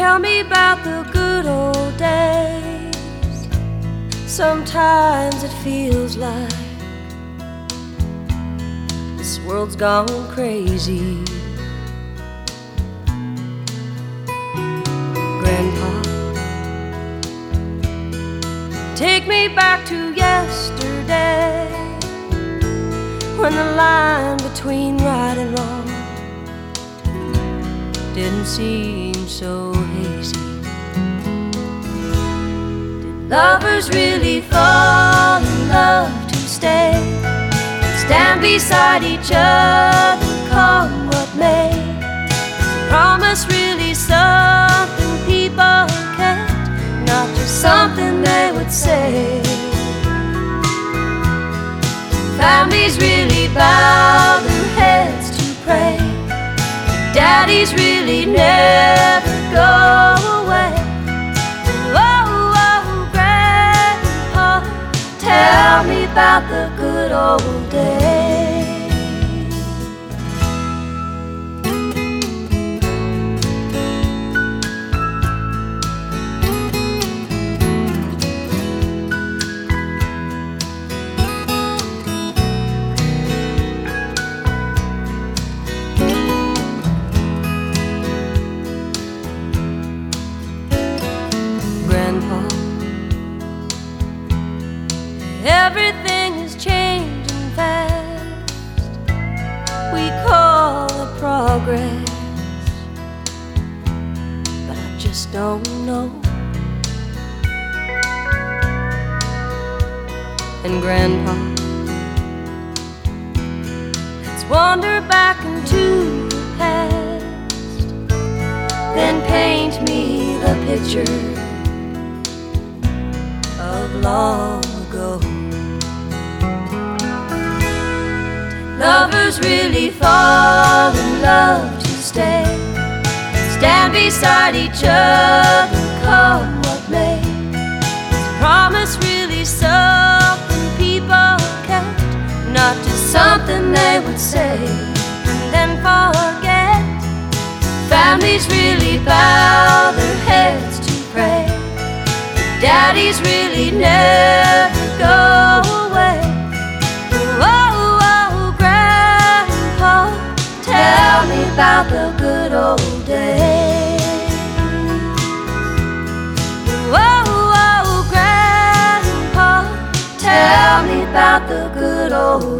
Tell me about the good old days. Sometimes it feels like this world's gone crazy. Grandpa, take me back to yesterday when the line between right and wrong didn't seem so hazy. Did lovers really fall in love to stay? Stand beside each other, come what may. Is promise really something people kept, not just something they would say. Families really bow Daddies really never go away. Oh, oh, Grandpa, tell me about the good old days. Everything is changing fast. We call it progress, but I just don't know. And Grandpa, let's wander back into the past, then paint me the picture of long ago. Lovers really fall in love to stay. Stand beside each other, come what may. Is promise really something people kept, not just something they would say and then forget. Families really bow their heads to pray. Daddies really never about the good old